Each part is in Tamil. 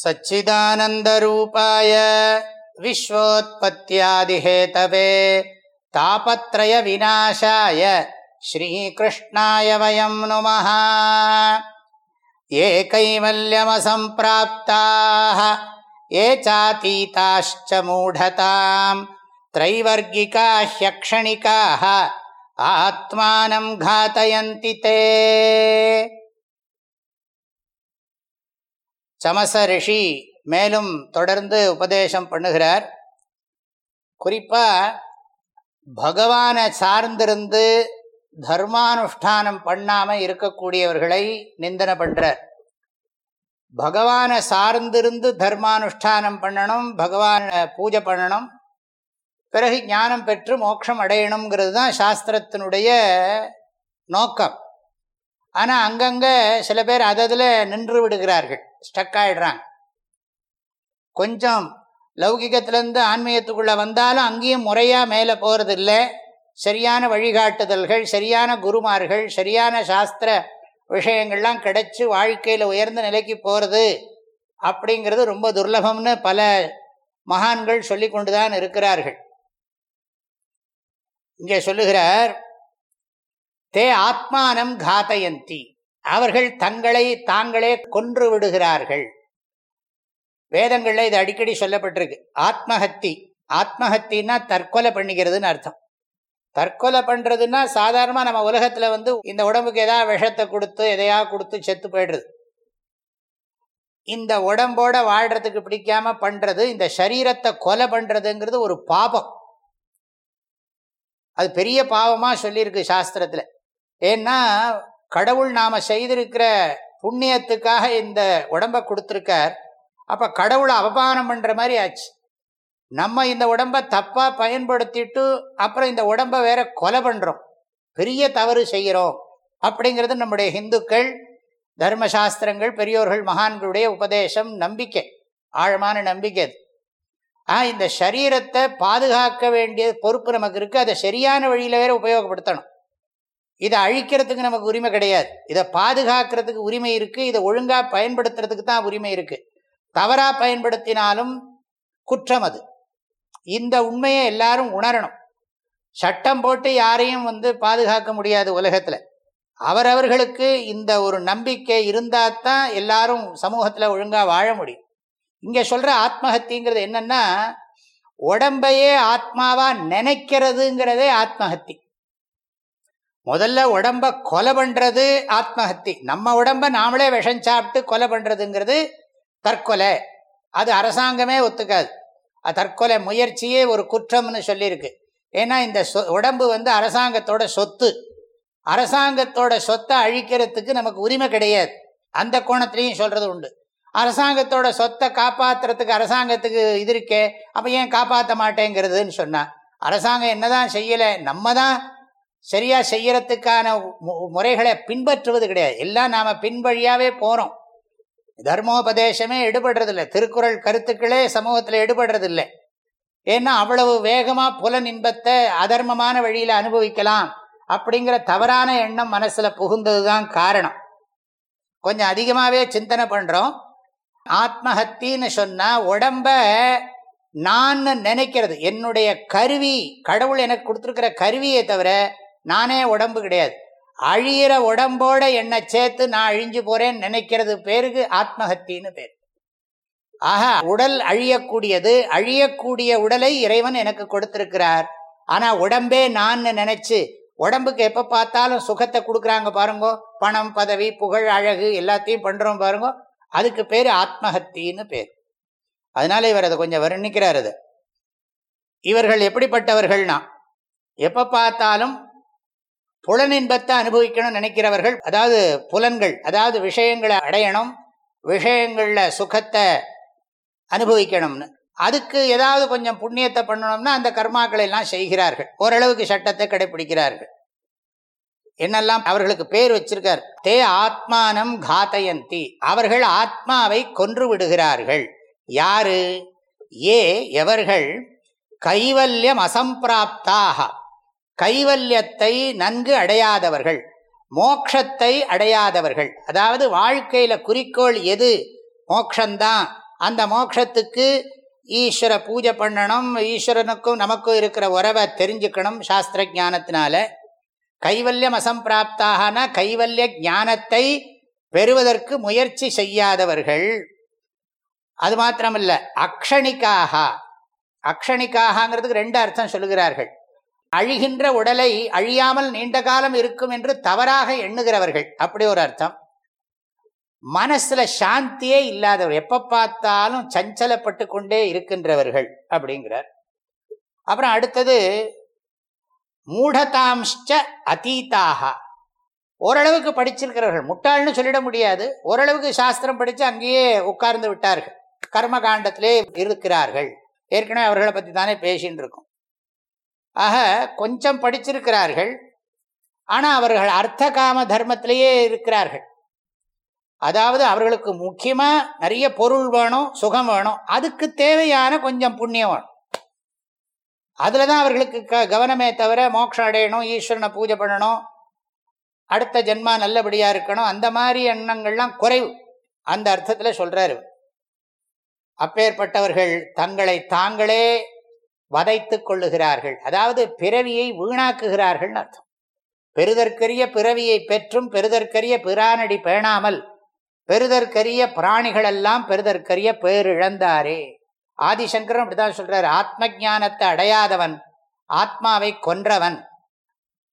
सच्चिदानन्दरूपाय विश्वोत्पत्त्यादिहेतवे तापत्रयविनाशाय श्रीकृष्णाय वयं नुमः ये कैवल्यमसम्प्राप्ताः ये चातीताश्च मूढताम् त्रैवर्गिका ह्यक्षणिकाः आत्मानं घातयन्ति ते சமச ரிஷி மேலும் தொடர்ந்து உபதேசம் பண்ணுகிறார். குறிப்பாக பகவானை சார்ந்திருந்து தர்மானுஷ்டானம் பண்ணாமல் இருக்கக்கூடியவர்களை நிந்தனை பண்ணுறார் பகவானை சார்ந்திருந்து தர்மானுஷ்டானம் பண்ணணும் பகவானை பூஜை பண்ணணும் பிறகு ஞானம் பெற்று மோட்சம் அடையணுங்கிறது தான் சாஸ்திரத்தினுடைய நோக்கம். ஆனால் அங்கங்கே சில பேர் அததில் நின்று விடுகிறார்கள். ஸ்டக் ஆகிடுறாங்க கொஞ்சம் லௌகிகத்திலேருந்து ஆன்மீகத்துக்குள்ளே வந்தாலும் அங்கேயும் முறையாக மேலே போகிறது இல்லை சரியான வழிகாட்டுதல்கள் சரியான குருமார்கள் சரியான சாஸ்திர விஷயங்கள்லாம் கிடைச்சி வாழ்க்கையில் உயர்ந்த நிலைக்கு போகிறது அப்படிங்கிறது ரொம்ப துர்லபம்னு பல மகான்கள் சொல்லி கொண்டு தான் இருக்கிறார்கள். இங்கே சொல்லுகிறார் தே ஆத்மானம் காத்தயந்தி. அவர்கள் தங்களை தாங்களே கொன்று விடுகிறார்கள் வேதங்களில் இது அடிக்கடி சொல்லப்பட்டிருக்கு. ஆத்மஹத்தி. ஆத்மஹத்தின்னா தற்கொலை பண்ணிக்கிறதுன்னு அர்த்தம். தற்கொலை பண்ணுறதுன்னா சாதாரணமாக நம்ம உலகத்தில் வந்து இந்த உடம்புக்கு எதாவது விஷத்தை கொடுத்து எதையா கொடுத்து செத்து போயிடுறது. இந்த உடம்போட வாழ்கிறதுக்கு பிடிக்காம பண்ணுறது இந்த சரீரத்தை கொலை பண்ணுறதுங்கிறது ஒரு பாபம். அது பெரிய பாவமாக சொல்லியிருக்கு சாஸ்திரத்தில். ஏன்னா கடவுள் நாம் செய்திருக்கிற புண்ணியத்துக்காக இந்த உடம்பை கொடுத்துருக்கார். அப்போ கடவுளை அவமானம் பண்ணுற மாதிரி ஆச்சு. நம்ம இந்த உடம்பை தப்பாக பயன்படுத்திட்டு அப்புறம் இந்த உடம்பை வேற கொலை பண்ணுறோம் பெரிய தவறு செய்கிறோம். அப்படிங்கிறது நம்முடைய ஹிந்துக்கள் தர்மசாஸ்திரங்கள் பெரியோர்கள் மகான்களுடைய உபதேசம் நம்பிக்கை. ஆழமான நம்பிக்கை அது. ஆ இந்த சரீரத்தை பாதுகாக்க வேண்டிய பொறுப்பு நமக்கு இருக்குது அதை சரியான வழியில் வேற உபயோகப்படுத்தணும். இதை அழிக்கிறதுக்கு நமக்கு உரிமை கிடையாது. இதை பாதுகாக்கிறதுக்கு உரிமை இருக்குது இதை ஒழுங்காக பயன்படுத்துறதுக்கு தான் உரிமை இருக்குது தவறாக பயன்படுத்தினாலும் குற்றம் அது. இந்த உண்மையை எல்லாரும் உணரணும். சட்டம் போட்டு யாரையும் வந்து பாதுகாக்க முடியாது உலகத்தில். அவரவர்களுக்கு இந்த ஒரு நம்பிக்கை இருந்தால் தான் எல்லாரும் சமூகத்தில் ஒழுங்காக வாழ முடியும். இங்கே சொல்கிற ஆத்மஹத்திங்கிறது என்னன்னா உடம்பையே ஆத்மாவா நினைக்கிறதுங்கிறதே ஆத்மஹத்தி. முதல்ல உடம்ப கொலை பண்ணுறது ஆத்மஹத்தி. நம்ம உடம்ப நாமளே விஷம் சாப்பிட்டு கொலை பண்ணுறதுங்கிறது தற்கொலை. அது அரசாங்கமே ஒத்துக்காது. தற்கொலை முயற்சியே ஒரு குற்றம்னு சொல்லியிருக்கு. ஏன்னா இந்த சொ உடம்பு வந்து அரசாங்கத்தோட சொத்து. அரசாங்கத்தோட சொத்தை அழிக்கிறதுக்கு நமக்கு உரிமை கிடையாது. அந்த கோணத்திலையும் சொல்கிறது உண்டு. அரசாங்கத்தோட சொத்தை காப்பாற்றுறதுக்கு அரசாங்கத்துக்கு இது இருக்கே அப்போ ஏன் காப்பாற்ற மாட்டேங்கிறதுன்னு சொன்னால் அரசாங்கம் என்னதான் செய்யலை நம்ம தான் சரியாக செய்யறதுக்கான முறைகளை பின்பற்றுவது கிடையாது. எல்லாம் நாம் பின்வழியாகவே போகிறோம் தர்மோபதேசமே எடுபடுறதில்லை. திருக்குறள் கருத்துக்களே சமூகத்தில் எடுபடுறதில்லை. ஏன்னா அவ்வளவு வேகமாக புலன் இன்பத்தை அதர்மமான வழியில் அனுபவிக்கலாம் அப்படிங்கிற தவறான எண்ணம் மனசில் புகுந்தது தான் காரணம். கொஞ்சம் அதிகமாகவே சிந்தனை பண்ணுறோம் ஆத்மஹத்தின்னு சொன்னால் உடம்ப நான் நினைக்கிறது. என்னுடைய கருவி கடவுள் எனக்கு கொடுத்துருக்கிற கருவியை தவிர நானே உடம்பு கிடையாது. அழியிற உடம்போட என்னை சேர்த்து நான் அழிஞ்சு போறேன்னு நினைக்கிறது பேருக்கு ஆத்மஹத்தின்னு பேர். ஆக உடல் அழியக்கூடியது அழியக்கூடிய உடலை இறைவன் எனக்கு கொடுத்திருக்கிறார். ஆனா உடம்பே நான் நினைச்சு உடம்புக்கு எப்ப பார்த்தாலும் சுகத்தை கொடுக்குறாங்க பாருங்கோ. பணம் பதவி புகழ் அழகு எல்லாத்தையும் பண்றோம் பாருங்கோ. அதுக்கு பேர் ஆத்மஹத்தின்னு பேர். அதனால இவர் அதை கொஞ்சம் வர்ணிக்கிறார் அது. இவர்கள் எப்படிப்பட்டவர்கள்னா எப்ப பார்த்தாலும் புலனின்பத்தை அனுபவிக்கணும்னு நினைக்கிறவர்கள் அதாவது புலன்கள் அதாவது விஷயங்களை அடையணும் விஷயங்களில் சுகத்தை அனுபவிக்கணும்னு. அதுக்கு ஏதாவது கொஞ்சம் புண்ணியத்தை பண்ணணும்னா அந்த கர்மாக்களை எல்லாம் செய்கிறார்கள். ஓரளவுக்கு சட்டத்தை கடைபிடிக்கிறார்கள் என்னெல்லாம் அவர்களுக்கு பேர் வச்சிருக்கார்? தே ஆத்மானம் காத்தயந்தி. அவர்கள் ஆத்மாவை கொன்று விடுகிறார்கள். யாரு? ஏ எவர்கள்? கைவல்யம் அசம்பிராப்தாக. கைவல்யத்தை நன்கு அடையாதவர்கள் மோக்ஷத்தை அடையாதவர்கள். அதாவது வாழ்க்கையில் குறிக்கோள் எது? மோக்ஷந்தான். அந்த மோக்ஷத்துக்கு ஈஸ்வர பூஜை பண்ணணும் ஈஸ்வரனுக்கும் நமக்கும் இருக்கிற உறவை தெரிஞ்சுக்கணும் சாஸ்திர ஜானத்தினால கைவல்யம் அசம்பிராப்தாகனா கைவல்ய ஞானத்தை பெறுவதற்கு முயற்சி செய்யாதவர்கள். அது மாத்திரமல்ல அக்ஷணிக்காக. அக்ஷணிக்காகங்கிறதுக்கு ரெண்டு அர்த்தம் சொல்லுகிறார்கள். அழிகின்ற உடலை அழியாமல் நீண்ட காலம் இருக்கும் என்று தவறாக எண்ணுகிறவர்கள். அப்படி ஒரு அர்த்தம். மனசுல சாந்தியே இல்லாதவர் எப்ப பார்த்தாலும் சஞ்சலப்பட்டு கொண்டே இருக்கின்றவர்கள் அப்படிங்கிறார். அப்புறம் அடுத்தது மூடதாம்ஷ்ட அதீதாக. ஓரளவுக்கு படிச்சிருக்கிறவர்கள் முட்டாள்னு சொல்லிட முடியாது. ஓரளவுக்கு சாஸ்திரம் படித்து அங்கேயே உட்கார்ந்து விட்டார்கள். கர்மகாண்டத்திலே இருக்கிறார்கள். ஏற்கனவே அவர்களை பற்றி தானே பேசின்னு இருக்கும். ஆக கொஞ்சம் படிச்சிருக்கிறார்கள். ஆனால் அவர்கள் அர்த்த காம தர்மத்திலேயே இருக்கிறார்கள். அதாவது அவர்களுக்கு முக்கியமாக நிறைய பொருள் வேணும் சுகம் வேணும். அதுக்கு தேவையான கொஞ்சம் புண்ணியம் வேணும். அதில் தான் அவர்களுக்கு க கவனமே தவிர மோட்சம் அடையணும் ஈஸ்வரனை பூஜை பண்ணணும் அடுத்த ஜென்மா நல்லபடியாக இருக்கணும். அந்த மாதிரி எண்ணங்கள்லாம் குறைவு. அந்த அர்த்தத்தில் சொல்கிறாரு அப்பேற்பட்டவர்கள் தங்களை தாங்களே வதைத்து கொள்ளுகிறார்கள். அதாவது பிறவியை வீணாக்குகிறார்கள் அர்த்தம். பெருதற்கரிய பிறவியை பெற்றும் பெருதற்கரிய பிரானடி பேணாமல் பெருதற்கரிய பிராணிகளெல்லாம் பெருதற்கரிய பேரிழந்தாரே. ஆதிசங்கரன் அப்படிதான் சொல்றார். ஆத்ம ஜானத்தை அடையாதவன் ஆத்மாவை கொன்றவன்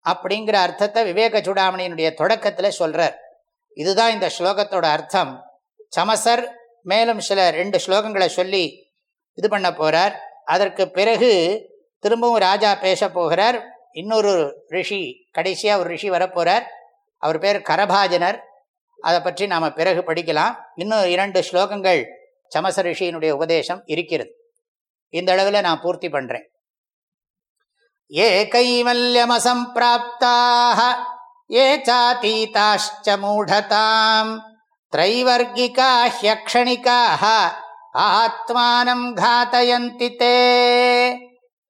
அப்படிங்கிற அர்த்தத்தை விவேக சூடாமணியினுடைய தொடக்கத்தில் சொல்றார். இதுதான் இந்த ஸ்லோகத்தோட அர்த்தம். சமசர் மேலும் சில ரெண்டு ஸ்லோகங்களை சொல்லி இது பண்ண போறார். அதற்கு பிறகு திரும்பவும் ராஜா பேச போகிறார். இன்னொரு ரிஷி கடைசியாக ஒரு ரிஷி வரப்போகிறார் அவர் பேர் கரபாஜனர். அதை பற்றி நாம் பிறகு படிக்கலாம். இன்னும் இரண்டு ஸ்லோகங்கள் சமச ரிஷியினுடைய உபதேசம் இருக்கிறது. இந்த அளவில் நான் பூர்த்தி பண்ணுறேன் ஏ கைவல்யமசம்பிராப்தாக ஏ சாத்தீதாச்ச மூடதாம். திரைவர்கிகா ஹியக்ஷணிக்காக ஆத்மானம் காத்தயந்தி தே.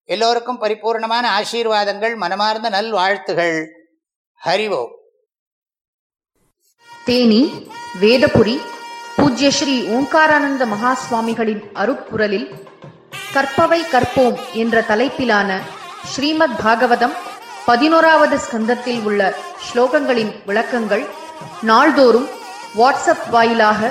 எல்லோருக்கும் பரிபூர்ணமான ஆசீர்வாதங்கள் மனமார்ந்த நல்வாழ்த்துகள். ஹரிவோ தேனி வேதபுரி பூஜ்ய ஸ்ரீ ஓங்காரானந்த மகா சுவாமிகளின் அருப்புரலில் கற்பவை கற்போம் என்ற தலைப்பிலான ஸ்ரீமத் பாகவதம் பதினோராவது ஸ்கந்தத்தில் உள்ள ஸ்லோகங்களின் விளக்கங்கள் நாள்தோறும் வாட்ஸ்அப் வாயிலாக